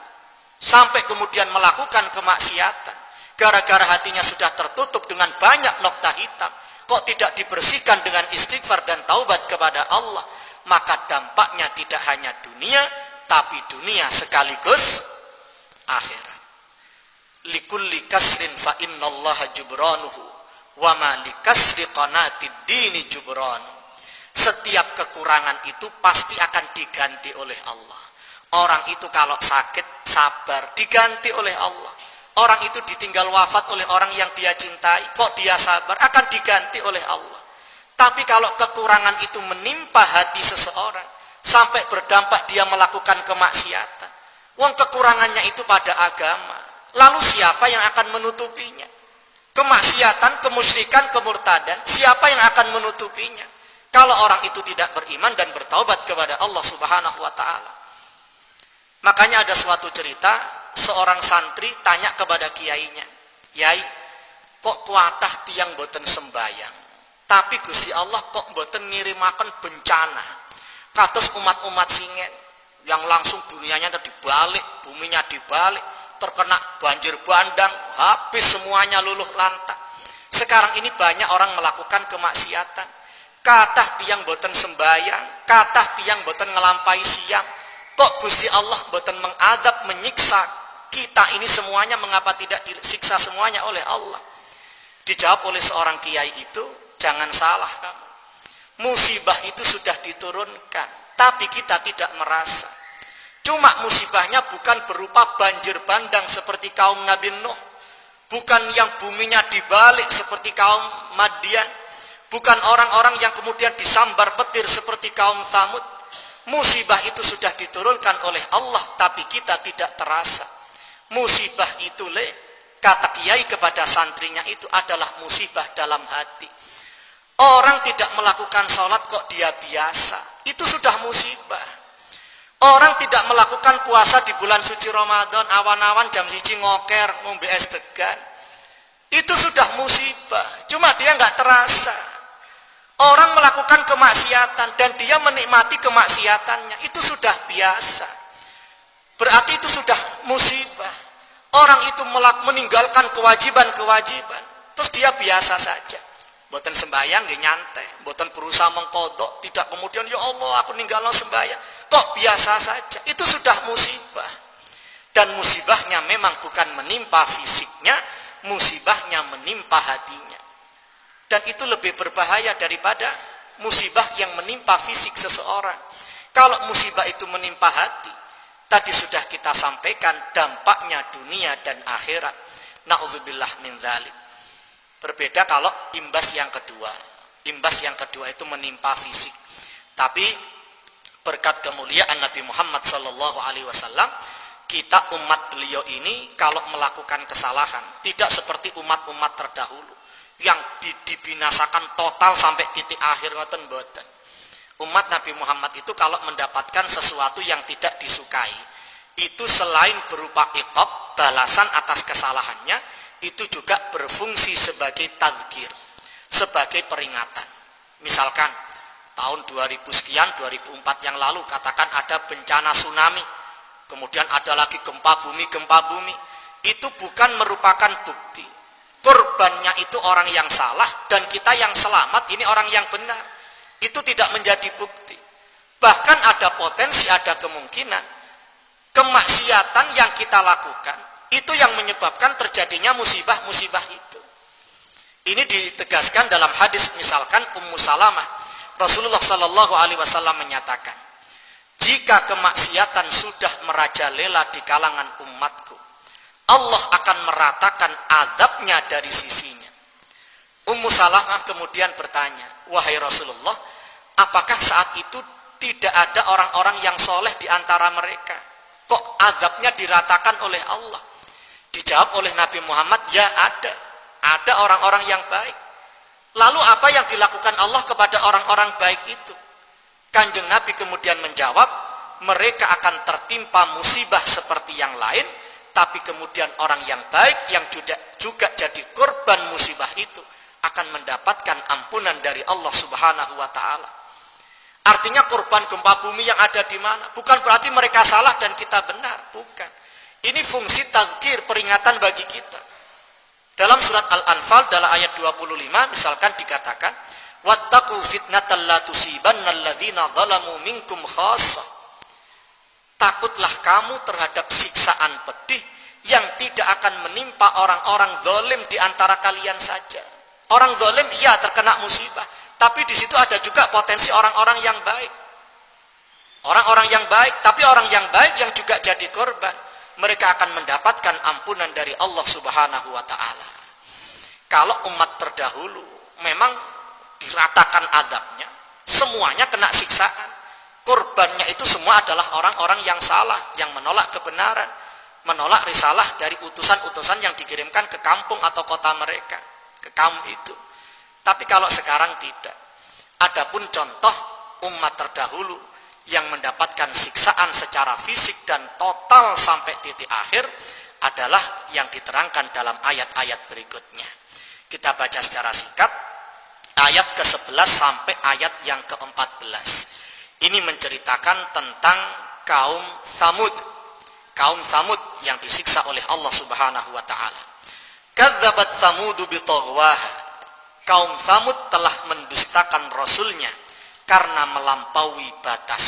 sampai kemudian melakukan kemaksiatan gara-gara hatinya sudah tertutup dengan banyak nokta hitam kok tidak dibersihkan dengan istighfar dan taubat kepada Allah maka dampaknya tidak hanya dunia tapi dunia sekaligus akhirat likulli kasrin fa innallaha jubranuhu wa malikasri qanatid dini jubran. Setiap kekurangan itu pasti akan diganti oleh Allah. Orang itu kalau sakit sabar diganti oleh Allah. Orang itu ditinggal wafat oleh orang yang dia cintai kok dia sabar akan diganti oleh Allah. Tapi kalau kekurangan itu menimpa hati seseorang sampai berdampak dia melakukan kemaksiatan wong kekurangannya itu pada agama lalu siapa yang akan menutupinya kemaksiatan, kemusyrikan, kemurtadan, siapa yang akan menutupinya? Kalau orang itu tidak beriman dan bertaubat kepada Allah Subhanahu wa taala. Makanya ada suatu cerita, seorang santri tanya kepada kiainya, "Yai, kok kuatah tiang boten sembayang? Tapi Gusti Allah kok boten ngirimaken bencana? Kados umat-umat singen yang langsung dunianya dibalik, buminya dibalik, terkena banjir bandang, habis semuanya luluh lantak. Sekarang ini banyak orang melakukan kemaksiatan. Katah tiang boten sembayang, katah tiang boten ngelampai siang. Kok Gusti Allah boten mengadab, menyiksa kita ini semuanya mengapa tidak disiksa semuanya oleh Allah? Dijawab oleh seorang kiai itu, jangan salah kamu. Musibah itu sudah diturunkan, tapi kita tidak merasa. Cuma musibahnya bukan berupa banjir bandang seperti kaum Nabi Nuh. Bukan yang buminya dibalik seperti kaum Madian. Bukan orang-orang yang kemudian disambar petir seperti kaum Thamud. Musibah itu sudah diturunkan oleh Allah tapi kita tidak terasa. Musibah itu le, kata kiai kepada santrinya itu adalah musibah dalam hati. Orang tidak melakukan sholat kok dia biasa. Itu sudah musibah. Orang tidak melakukan puasa di bulan suci Ramadan, awan-awan jam siji ngoker, ngombe es degan. Itu sudah musibah. Cuma dia nggak terasa. Orang melakukan kemaksiatan dan dia menikmati kemaksiatannya. Itu sudah biasa. Berarti itu sudah musibah. Orang itu meninggalkan kewajiban-kewajiban. Terus dia biasa saja. Buatan sembahyang dia nyantai. Buatan berusaha mengkodok. Tidak kemudian, ya Allah aku ninggalkan sembahyang kok biasa saja. Itu sudah musibah. Dan musibahnya memang bukan menimpa fisiknya, musibahnya menimpa hatinya. Dan itu lebih berbahaya daripada musibah yang menimpa fisik seseorang. Kalau musibah itu menimpa hati, tadi sudah kita sampaikan dampaknya dunia dan akhirat. Na'udzubillah min zalik. Berbeda kalau imbas yang kedua. Imbas yang kedua itu menimpa fisik. Tapi berkat kemuliaan Nabi Muhammad sallallahu alaihi wasallam kita umat beliau ini kalau melakukan kesalahan tidak seperti umat-umat terdahulu yang dibinasakan total sampai titik akhir ngoten boten. Umat Nabi Muhammad itu kalau mendapatkan sesuatu yang tidak disukai, itu selain berupa iqab, balasan atas kesalahannya, itu juga berfungsi sebagai tadkir, sebagai peringatan. Misalkan tahun 2000 sekian, 2004 yang lalu katakan ada bencana tsunami, kemudian ada lagi gempa bumi, gempa bumi, itu bukan merupakan bukti. Korbannya itu orang yang salah dan kita yang selamat ini orang yang benar. Itu tidak menjadi bukti. Bahkan ada potensi, ada kemungkinan kemaksiatan yang kita lakukan itu yang menyebabkan terjadinya musibah-musibah itu. Ini ditegaskan dalam hadis misalkan Ummu Salamah Rasulullah Shallallahu Alaihi Wasallam menyatakan jika kemaksiatan sudah merajalela di kalangan umatku, Allah akan meratakan azabnya dari sisinya. Ummu Salamah kemudian bertanya, wahai Rasulullah, apakah saat itu tidak ada orang-orang yang soleh di antara mereka? Kok azabnya diratakan oleh Allah? Dijawab oleh Nabi Muhammad, ya ada. Ada orang-orang yang baik. Lalu apa yang dilakukan Allah kepada orang-orang baik itu? Kanjeng Nabi kemudian menjawab, mereka akan tertimpa musibah seperti yang lain, tapi kemudian orang yang baik yang juga, juga jadi korban musibah itu akan mendapatkan ampunan dari Allah Subhanahu wa taala. Artinya korban gempa bumi yang ada di mana? Bukan berarti mereka salah dan kita benar, bukan. Ini fungsi tazkir peringatan bagi kita. Dalam surat Al-Anfal dalam ayat 25 misalkan dikatakan wattaqu fitnatal la tusibanna alladzina zalamu minkum khassah takutlah kamu terhadap siksaan pedih yang tidak akan menimpa orang-orang zalim di antara kalian saja. Orang zalim iya terkena musibah. Tapi di situ ada juga potensi orang-orang yang baik. Orang-orang yang baik tapi orang yang baik yang juga jadi korban mereka akan mendapatkan ampunan dari Allah Subhanahu wa taala kalau umat terdahulu memang diratakan adabnya, semuanya kena siksaan. Korbannya itu semua adalah orang-orang yang salah, yang menolak kebenaran, menolak risalah dari utusan-utusan yang dikirimkan ke kampung atau kota mereka, ke kaum itu. Tapi kalau sekarang tidak. Adapun contoh umat terdahulu yang mendapatkan siksaan secara fisik dan total sampai titik akhir adalah yang diterangkan dalam ayat-ayat berikutnya. Kita baca secara singkat ayat ke-11 sampai ayat yang ke-14. Ini menceritakan tentang kaum Samud. Kaum Samud yang disiksa oleh Allah Subhanahu wa taala. Kadzabat Samudu bitaghwaha. Kaum Samud telah mendustakan rasulnya karena melampaui batas.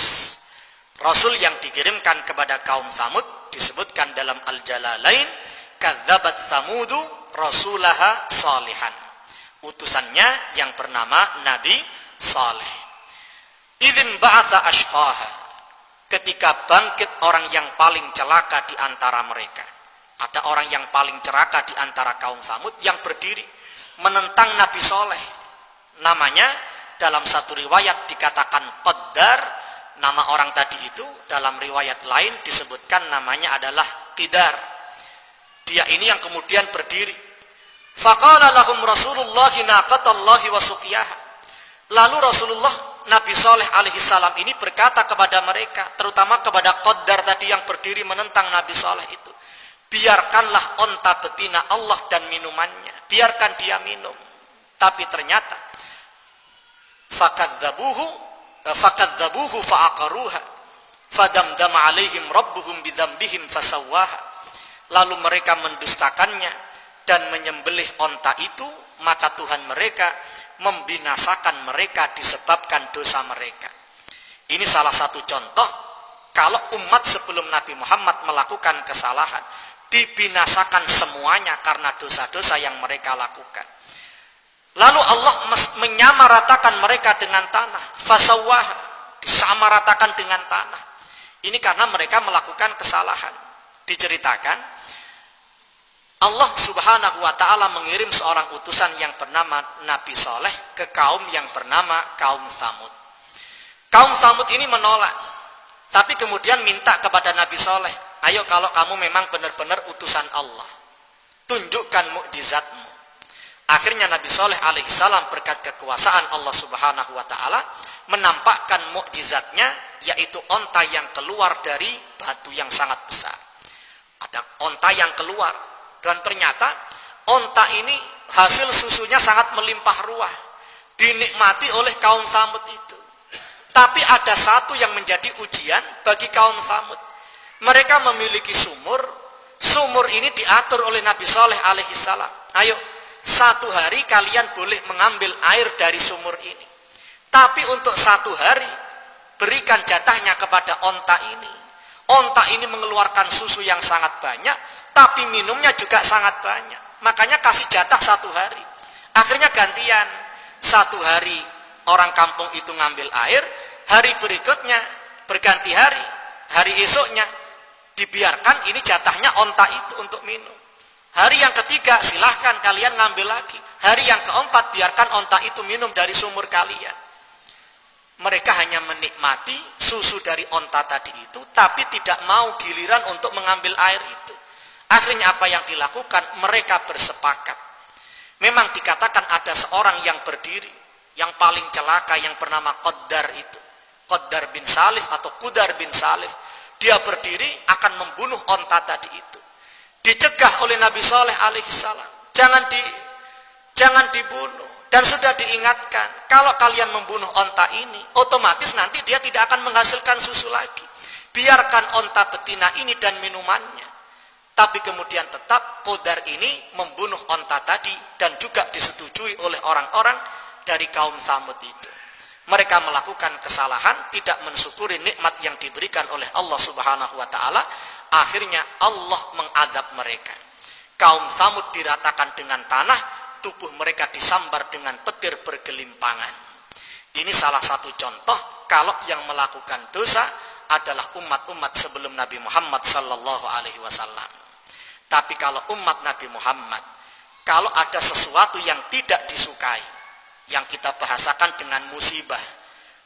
Rasul yang dikirimkan kepada kaum Samud disebutkan dalam Al-Jalalain kadzabat Samudu rasulaha salihan utusannya yang bernama Nabi Saleh. Idzin ba'atha ashqaha. Ketika bangkit orang yang paling celaka di antara mereka. Ada orang yang paling celaka di antara kaum Samud yang berdiri menentang Nabi Soleh. Namanya dalam satu riwayat dikatakan Qaddar. Nama orang tadi itu dalam riwayat lain disebutkan namanya adalah Qidar. Dia ini yang kemudian berdiri Faqala lahum Rasulullah naqatallahi wa suqiyaha. Lalu Rasulullah Nabi Soleh alaihi salam ini berkata kepada mereka, terutama kepada Qaddar tadi yang berdiri menentang Nabi Soleh itu. Biarkanlah onta betina Allah dan minumannya. Biarkan dia minum. Tapi ternyata fakadzabuhu eh, fakadzabuhu fa'aqaruha fadamdama alaihim rabbuhum bidzambihim fasawwaha. Lalu mereka mendustakannya dan menyembelih onta itu, maka Tuhan mereka membinasakan mereka disebabkan dosa mereka. Ini salah satu contoh kalau umat sebelum Nabi Muhammad melakukan kesalahan, dibinasakan semuanya karena dosa-dosa yang mereka lakukan. Lalu Allah menyamaratakan mereka dengan tanah, fasawah, disamaratakan dengan tanah. Ini karena mereka melakukan kesalahan. Diceritakan Allah subhanahu wa ta'ala mengirim seorang utusan yang bernama Nabi Soleh ke kaum yang bernama kaum Thamud. Kaum Thamud ini menolak. Tapi kemudian minta kepada Nabi Soleh, ayo kalau kamu memang benar-benar utusan Allah, tunjukkan mukjizatmu. Akhirnya Nabi Soleh alaihissalam berkat kekuasaan Allah subhanahu wa ta'ala menampakkan mukjizatnya yaitu onta yang keluar dari batu yang sangat besar. Ada onta yang keluar dan ternyata onta ini hasil susunya sangat melimpah ruah. Dinikmati oleh kaum Samud itu. Tapi ada satu yang menjadi ujian bagi kaum Samud. Mereka memiliki sumur. Sumur ini diatur oleh Nabi Soleh alaihi salam. Ayo, satu hari kalian boleh mengambil air dari sumur ini. Tapi untuk satu hari, berikan jatahnya kepada onta ini. Onta ini mengeluarkan susu yang sangat banyak, tapi minumnya juga sangat banyak. Makanya kasih jatah satu hari. Akhirnya gantian. Satu hari orang kampung itu ngambil air, hari berikutnya berganti hari. Hari esoknya dibiarkan ini jatahnya onta itu untuk minum. Hari yang ketiga silahkan kalian ngambil lagi. Hari yang keempat biarkan onta itu minum dari sumur kalian. Mereka hanya menikmati susu dari onta tadi itu, tapi tidak mau giliran untuk mengambil air itu. Akhirnya apa yang dilakukan? Mereka bersepakat. Memang dikatakan ada seorang yang berdiri, yang paling celaka yang bernama Qaddar itu. Qaddar bin Salif atau Kudar bin Salif. Dia berdiri akan membunuh onta tadi itu. Dicegah oleh Nabi Saleh alaihissalam. Jangan di jangan dibunuh. Dan sudah diingatkan, kalau kalian membunuh onta ini, otomatis nanti dia tidak akan menghasilkan susu lagi. Biarkan onta betina ini dan minumannya. Tapi kemudian tetap kodar ini membunuh onta tadi dan juga disetujui oleh orang-orang dari kaum Samud itu. Mereka melakukan kesalahan, tidak mensyukuri nikmat yang diberikan oleh Allah Subhanahu wa taala, akhirnya Allah mengadab mereka. Kaum Samud diratakan dengan tanah, tubuh mereka disambar dengan petir bergelimpangan. Ini salah satu contoh kalau yang melakukan dosa adalah umat-umat sebelum Nabi Muhammad sallallahu alaihi wasallam. Tapi kalau umat Nabi Muhammad, kalau ada sesuatu yang tidak disukai, yang kita bahasakan dengan musibah,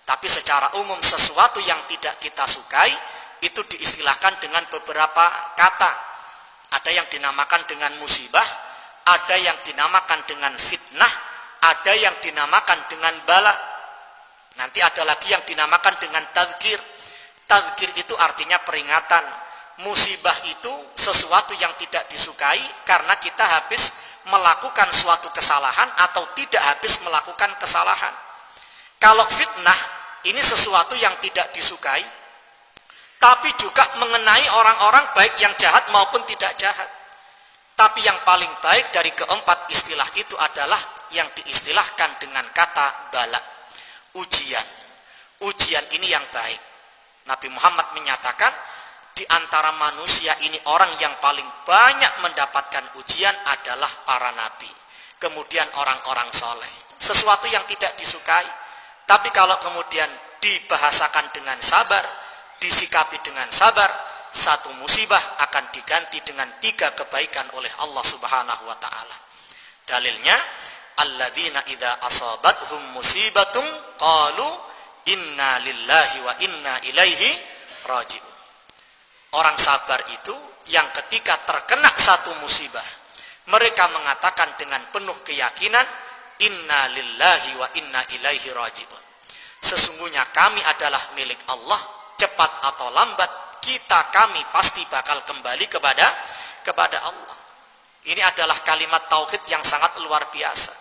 tapi secara umum sesuatu yang tidak kita sukai itu diistilahkan dengan beberapa kata. Ada yang dinamakan dengan musibah, ada yang dinamakan dengan fitnah, ada yang dinamakan dengan bala. Nanti ada lagi yang dinamakan dengan tadkir. Tadkir itu artinya peringatan. Musibah itu sesuatu yang tidak disukai karena kita habis melakukan suatu kesalahan atau tidak habis melakukan kesalahan. Kalau fitnah ini sesuatu yang tidak disukai, tapi juga mengenai orang-orang baik yang jahat maupun tidak jahat. Tapi yang paling baik dari keempat istilah itu adalah yang diistilahkan dengan kata bala. Ujian. Ujian ini yang baik. Nabi Muhammad menyatakan di antara manusia ini orang yang paling banyak mendapatkan ujian adalah para nabi. Kemudian orang-orang soleh. Sesuatu yang tidak disukai. Tapi kalau kemudian dibahasakan dengan sabar, disikapi dengan sabar, satu musibah akan diganti dengan tiga kebaikan oleh Allah Subhanahu wa taala. Dalilnya alladzina idza asabathum musibatun qalu inna lillahi wa inna ilaihi rajiun. Orang sabar itu yang ketika terkena satu musibah mereka mengatakan dengan penuh keyakinan inna lillahi wa inna ilaihi rajiun. Sesungguhnya kami adalah milik Allah, cepat atau lambat kita kami pasti bakal kembali kepada kepada Allah. Ini adalah kalimat tauhid yang sangat luar biasa.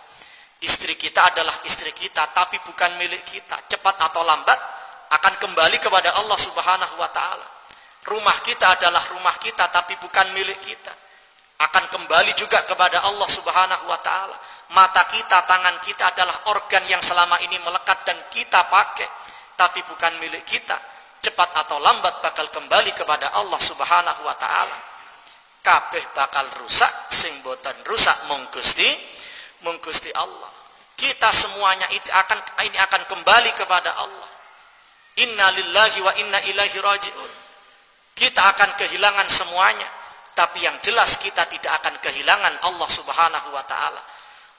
Istri kita adalah istri kita tapi bukan milik kita. Cepat atau lambat akan kembali kepada Allah Subhanahu wa taala. Rumah kita adalah rumah kita tapi bukan milik kita. Akan kembali juga kepada Allah Subhanahu wa taala. Mata kita, tangan kita adalah organ yang selama ini melekat dan kita pakai tapi bukan milik kita cepat atau lambat bakal kembali kepada Allah Subhanahu wa taala. Kabeh bakal rusak sing boten rusak mung Gusti mung Gusti Allah. Kita semuanya itu akan ini akan kembali kepada Allah. Inna lillahi wa inna ilaihi rajiun. Kita akan kehilangan semuanya, tapi yang jelas kita tidak akan kehilangan Allah Subhanahu wa taala.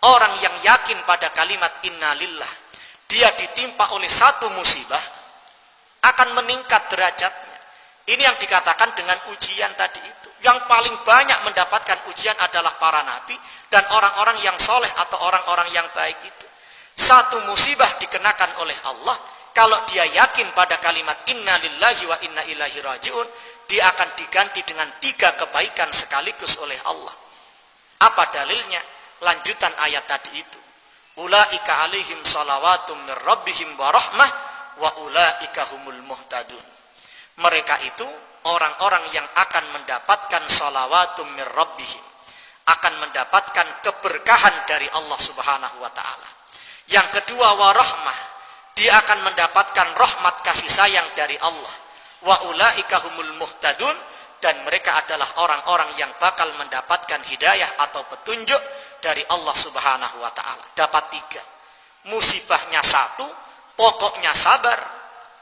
Orang yang yakin pada kalimat inna lillah, dia ditimpa oleh satu musibah, akan meningkat derajatnya. Ini yang dikatakan dengan ujian tadi itu. Yang paling banyak mendapatkan ujian adalah para nabi dan orang-orang yang soleh atau orang-orang yang baik itu. Satu musibah dikenakan oleh Allah. Kalau dia yakin pada kalimat inna lillahi wa inna ilahi rajiun. Dia akan diganti dengan tiga kebaikan sekaligus oleh Allah. Apa dalilnya? Lanjutan ayat tadi itu. Ulaika alaihim salawatum min rabbihim wa wa ulaika humul muhtadun mereka itu orang-orang yang akan mendapatkan salawatum rabbihim akan mendapatkan keberkahan dari Allah Subhanahu wa taala. Yang kedua warahmah, dia akan mendapatkan rahmat kasih sayang dari Allah. Wa ulaika humul muhtadun dan mereka adalah orang-orang yang bakal mendapatkan hidayah atau petunjuk dari Allah Subhanahu wa taala. Dapat tiga. Musibahnya satu, pokoknya sabar,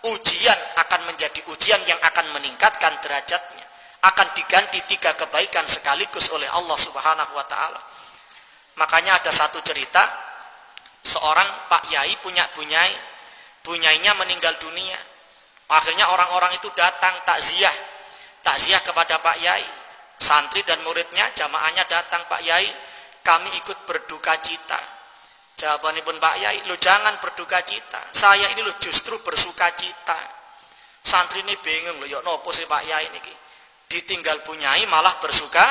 ujian akan menjadi ujian yang akan meningkatkan derajatnya akan diganti tiga kebaikan sekaligus oleh Allah Subhanahu wa taala. Makanya ada satu cerita seorang Pak Yai punya bunyai, bunyainya meninggal dunia. Akhirnya orang-orang itu datang takziah. Takziah kepada Pak Yai. Santri dan muridnya, jamaahnya datang Pak Yai, kami ikut berduka cita Jawaban pun Pak Yai, lu jangan berduka cita. Saya ini lu justru bersuka cita. Santri ini bingung lo, yuk nopo sih Pak Yai ini. Ditinggal punyai malah bersuka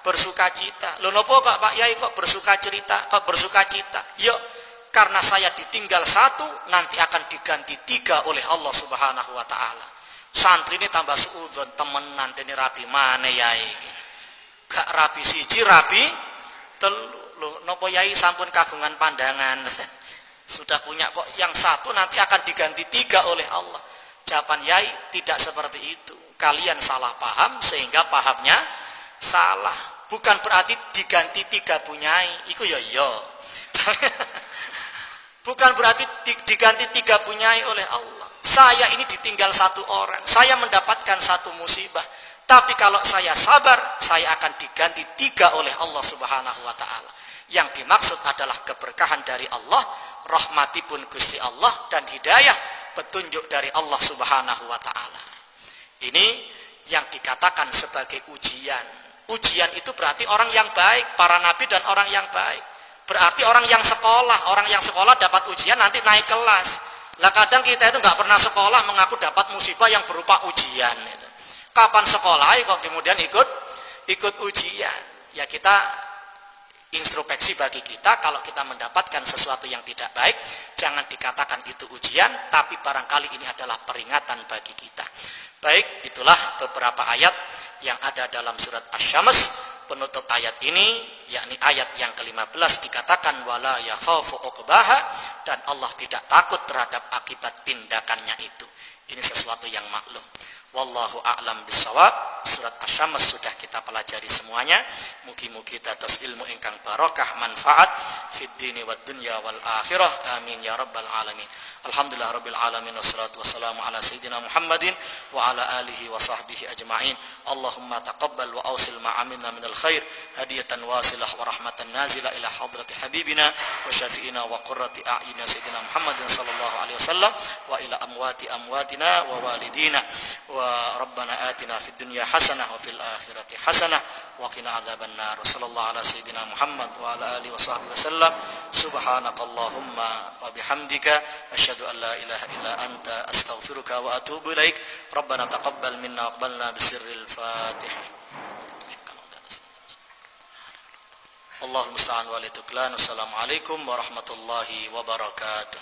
bersuka cita. Lo nopo kok Pak Yai kok bersuka cerita, kok bersuka cita? Yuk, karena saya ditinggal satu, nanti akan diganti tiga oleh Allah Subhanahu Wa Taala. Santri ini tambah suudon temen nanti ini rapi mana Yai? Gak rapi siji, rapi telu nopo yai sampun kagungan pandangan. Sudah punya kok yang satu nanti akan diganti tiga oleh Allah. Jawaban yai tidak seperti itu. Kalian salah paham sehingga pahamnya salah. Bukan berarti diganti tiga punyai. Iku yo ya yo. Bukan berarti diganti tiga punyai oleh Allah. Saya ini ditinggal satu orang. Saya mendapatkan satu musibah. Tapi kalau saya sabar, saya akan diganti tiga oleh Allah Subhanahu wa taala. Yang dimaksud adalah keberkahan dari Allah, rahmati pun Gusti Allah dan hidayah petunjuk dari Allah Subhanahu wa taala. Ini yang dikatakan sebagai ujian. Ujian itu berarti orang yang baik, para nabi dan orang yang baik. Berarti orang yang sekolah, orang yang sekolah dapat ujian nanti naik kelas. Lah kadang kita itu nggak pernah sekolah mengaku dapat musibah yang berupa ujian. Kapan sekolah kok kemudian ikut ikut ujian? Ya kita introspeksi bagi kita kalau kita mendapatkan sesuatu yang tidak baik jangan dikatakan itu ujian tapi barangkali ini adalah peringatan bagi kita baik itulah beberapa ayat yang ada dalam surat asy-syams penutup ayat ini yakni ayat yang ke-15 dikatakan wala yakhafu uqbaha dan Allah tidak takut terhadap akibat tindakannya itu ini sesuatu yang maklum Wallahu a'lam bisawab. Surat Asy-Syams sudah kita pelajari semuanya. Mugi-mugi dados ilmu ingkang barokah manfaat fid dini wad dunya wal akhirah. Amin ya rabbal alamin. Alhamdulillah rabbil alamin wassalatu wassalamu ala sayyidina Muhammadin wa ala alihi wa sahbihi ajma'in. Allahumma taqabbal wa awsil ma amilna minal khair hadiyatan wasilah wa rahmatan nazila ila hadrati habibina wa syafi'ina wa qurrati a'yina sayyidina Muhammadin sallallahu alaihi wasallam wa ila amwati amwatina wa walidina wa rabbana atina fid dunya wa fil akhirati hasanah وقنا عذاب النار. وصلى الله على سيدنا محمد وعلى آله وصحبه وسلم. سبحانك اللهم وبحمدك أشهد أن لا إله إلا أنت أستغفرك وأتوب إليك. ربنا تقبل منا وقبلنا بسر الفاتحة. الله المستعان والتكلان والسلام عليكم ورحمة الله وبركاته.